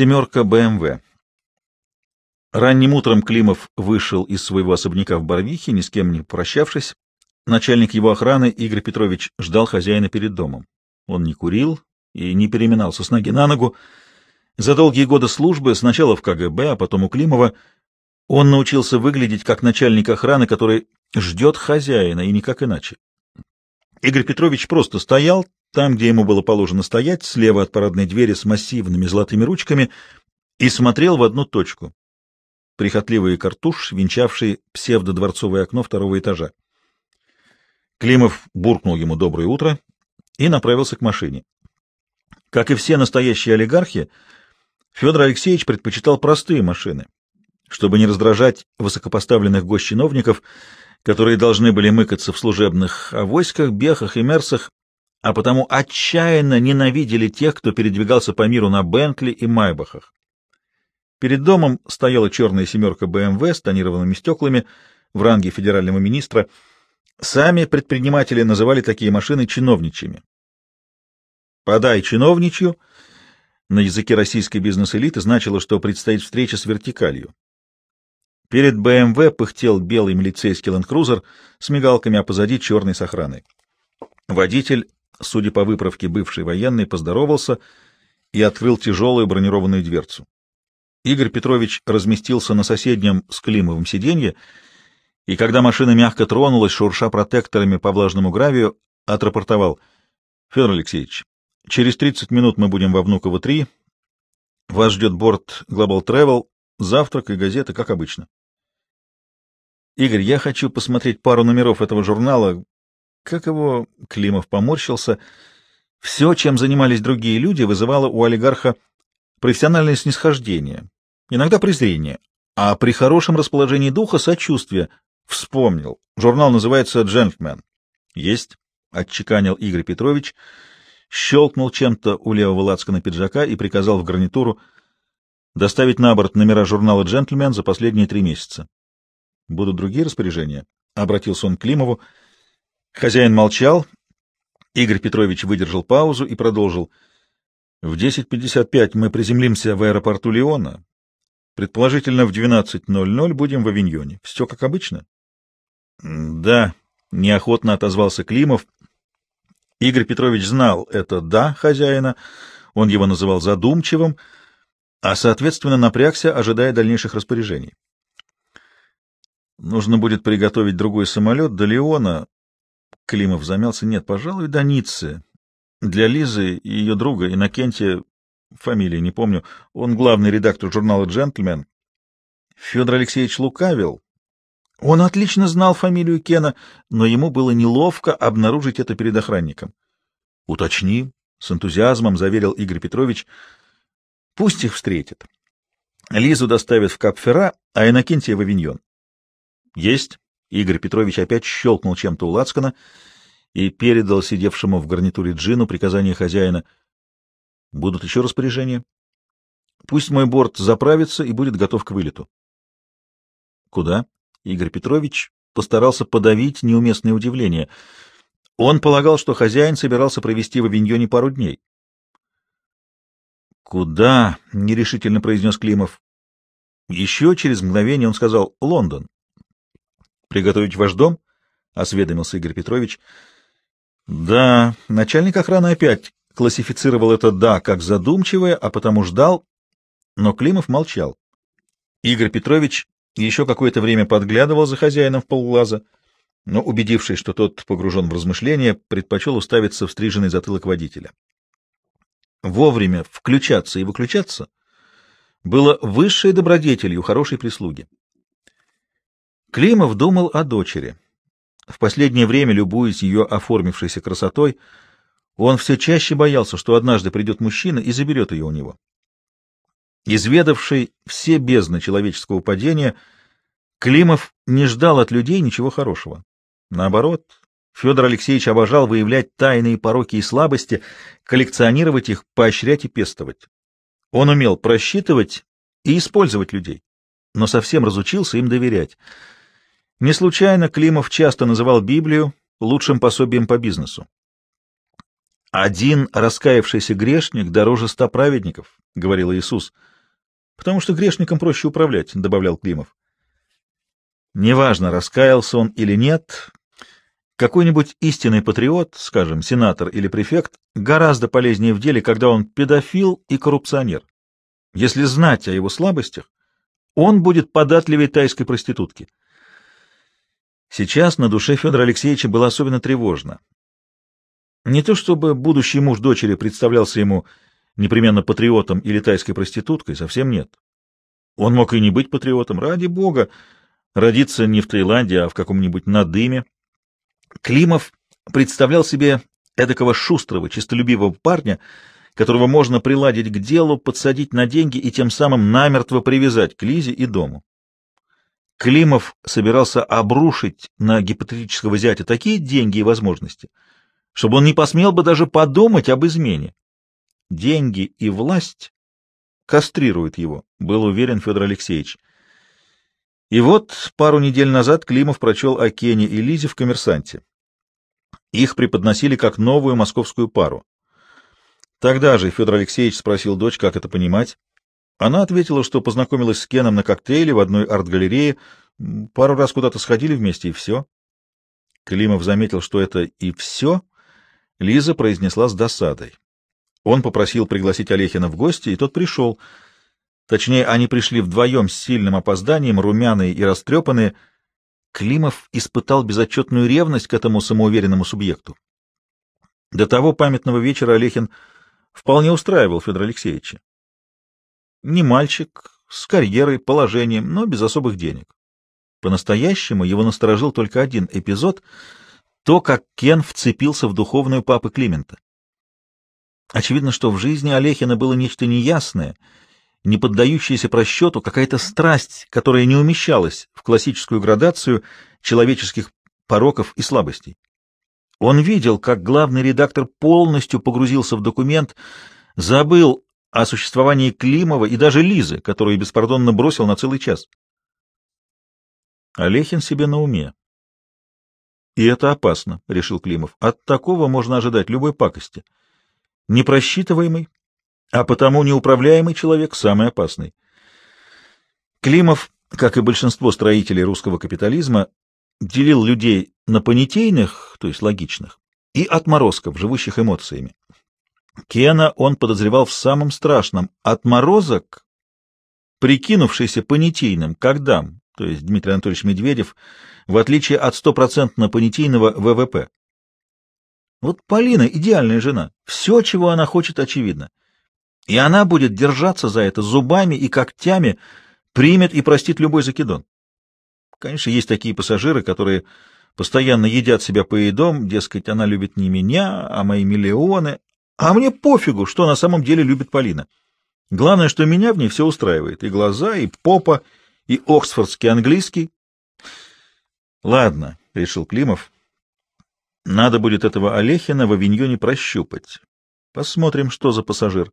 Семерка БМВ. Ранним утром Климов вышел из своего особняка в Барвихе, ни с кем не прощавшись. Начальник его охраны Игорь Петрович ждал хозяина перед домом. Он не курил и не переминался с ноги на ногу. За долгие годы службы, сначала в КГБ, а потом у Климова, он научился выглядеть как начальник охраны, который ждет хозяина, и никак иначе. Игорь Петрович просто стоял там, где ему было положено стоять, слева от парадной двери с массивными золотыми ручками, и смотрел в одну точку. Прихотливый картуш, венчавший псевдодворцовое окно второго этажа. Климов буркнул ему «доброе утро» и направился к машине. Как и все настоящие олигархи, Федор Алексеевич предпочитал простые машины, чтобы не раздражать высокопоставленных госчиновников, которые должны были мыкаться в служебных авоськах, бехах и мерсах, а потому отчаянно ненавидели тех, кто передвигался по миру на Бентли и Майбахах. Перед домом стояла черная семерка БМВ с тонированными стеклами в ранге федерального министра. Сами предприниматели называли такие машины чиновничьими. «Подай чиновничью» на языке российской бизнес-элиты значило, что предстоит встреча с вертикалью. Перед БМВ пыхтел белый милицейский ленд-крузер с мигалками, а позади черный с охраной. Водитель судя по выправке бывший военный, поздоровался и открыл тяжелую бронированную дверцу. Игорь Петрович разместился на соседнем с Климовым сиденье, и когда машина мягко тронулась, шурша протекторами по влажному гравию, отрапортовал. — Федор Алексеевич, через 30 минут мы будем во Внуково-3. Вас ждет борт Global Travel, завтрак и газеты, как обычно. — Игорь, я хочу посмотреть пару номеров этого журнала, как его Климов поморщился. Все, чем занимались другие люди, вызывало у олигарха профессиональное снисхождение, иногда презрение, а при хорошем расположении духа — сочувствие. Вспомнил. Журнал называется «Джентльмен». «Есть», — отчеканил Игорь Петрович, щелкнул чем-то у левого лацкана пиджака и приказал в гарнитуру доставить на борт номера журнала «Джентльмен» за последние три месяца. «Будут другие распоряжения?» — обратился он к Климову. Хозяин молчал. Игорь Петрович выдержал паузу и продолжил. В 10.55 мы приземлимся в аэропорту Леона. Предположительно, в 12.00 будем в Авиньоне. Все как обычно? — Да, — неохотно отозвался Климов. Игорь Петрович знал это «да» хозяина, он его называл задумчивым, а, соответственно, напрягся, ожидая дальнейших распоряжений. Нужно будет приготовить другой самолет до Леона, Климов замялся. Нет, пожалуй, до Ниццы. Для Лизы и ее друга Иннокентия, фамилии не помню, он главный редактор журнала «Джентльмен». Федор Алексеевич лукавил. Он отлично знал фамилию Кена, но ему было неловко обнаружить это перед охранником. — Уточни, — с энтузиазмом заверил Игорь Петрович. — Пусть их встретит. Лизу доставят в Капфера, а Иннокентия в Авиньон. — Есть. Игорь Петрович опять щелкнул чем-то у Лацкана и передал сидевшему в гарнитуре Джину приказание хозяина. «Будут еще распоряжения? Пусть мой борт заправится и будет готов к вылету». «Куда?» Игорь Петрович постарался подавить неуместное удивление. Он полагал, что хозяин собирался провести в Авиньоне пару дней. «Куда?» — нерешительно произнес Климов. Еще через мгновение он сказал «Лондон». Приготовить ваш дом? — осведомился Игорь Петрович. — Да, начальник охраны опять классифицировал это «да» как задумчивое, а потому ждал, но Климов молчал. Игорь Петрович еще какое-то время подглядывал за хозяином в полглаза, но, убедившись, что тот погружен в размышления, предпочел уставиться в стриженный затылок водителя. Вовремя включаться и выключаться было высшей добродетелью хорошей прислуги. Климов думал о дочери. В последнее время, любуясь ее оформившейся красотой, он все чаще боялся, что однажды придет мужчина и заберет ее у него. Изведавший все бездны человеческого падения, Климов не ждал от людей ничего хорошего. Наоборот, Федор Алексеевич обожал выявлять тайные пороки и слабости, коллекционировать их, поощрять и пестовать. Он умел просчитывать и использовать людей, но совсем разучился им доверять — не случайно Климов часто называл Библию лучшим пособием по бизнесу. Один раскаявшийся грешник дороже ста праведников. — говорил Иисус. — Потому что грешникам проще управлять, — добавлял Климов. Неважно, раскаялся он или нет, какой-нибудь истинный патриот, скажем, сенатор или префект, гораздо полезнее в деле, когда он педофил и коррупционер. Если знать о его слабостях, он будет податливее тайской проститутки. Сейчас на душе Федора Алексеевича было особенно тревожно. Не то чтобы будущий муж дочери представлялся ему непременно патриотом или тайской проституткой, совсем нет. Он мог и не быть патриотом, ради бога, родиться не в Таиланде, а в каком-нибудь Надыме. Климов представлял себе эдакого шустрого, честолюбивого парня, которого можно приладить к делу, подсадить на деньги и тем самым намертво привязать к Лизе и дому. Климов собирался обрушить на гипотетического зятя такие деньги и возможности, чтобы он не посмел бы даже подумать об измене. Деньги и власть кастрируют его, был уверен Федор Алексеевич. И вот пару недель назад Климов прочел о Кене и Лизе в «Коммерсанте». Их преподносили как новую московскую пару. Тогда же Федор Алексеевич спросил дочь, как это понимать. Она ответила, что познакомилась с Кеном на коктейле в одной арт-галерее, пару раз куда-то сходили вместе, и все. Климов заметил, что это «и все» Лиза произнесла с досадой. Он попросил пригласить Олехина в гости, и тот пришел — Точнее, они пришли вдвоем с сильным опозданием, румяные и растрепанные. Климов испытал безотчетную ревность к этому самоуверенному субъекту. До того памятного вечера Олехин вполне устраивал Федора Алексеевича. Не мальчик, с карьерой, положением, но без особых денег. По-настоящему его насторожил только один эпизод — то, как Кен вцепился в духовную папы Климента. Очевидно, что в жизни Олехина было нечто неясное — не поддающаяся просчету, какая-то страсть, которая не умещалась в классическую градацию человеческих пороков и слабостей. Он видел, как главный редактор полностью погрузился в документ, забыл о существовании Климова и даже Лизы, которую беспардонно бросил на целый час. Олехин себе на уме. И это опасно, — решил Климов. От такого можно ожидать любой пакости. Непросчитываемый, а потому неуправляемый человек самый опасный. Климов, как и большинство строителей русского капитализма, делил людей на понятийных, то есть логичных, и отморозков, живущих эмоциями. Кена он подозревал в самом страшном. Отморозок, прикинувшийся понятийным, как дам, то есть Дмитрий Анатольевич Медведев, в отличие от стопроцентно понятийного ВВП. Вот Полина — идеальная жена. Все, чего она хочет, очевидно. И она будет держаться за это зубами и когтями, примет и простит любой закидон. Конечно, есть такие пассажиры, которые постоянно едят себя по едом, дескать, она любит не меня, а мои миллионы. А мне пофигу, что на самом деле любит Полина. Главное, что меня в ней все устраивает. И глаза, и попа, и оксфордский английский. Ладно, — решил Климов. Надо будет этого Олехина в авиньоне прощупать. Посмотрим, что за пассажир.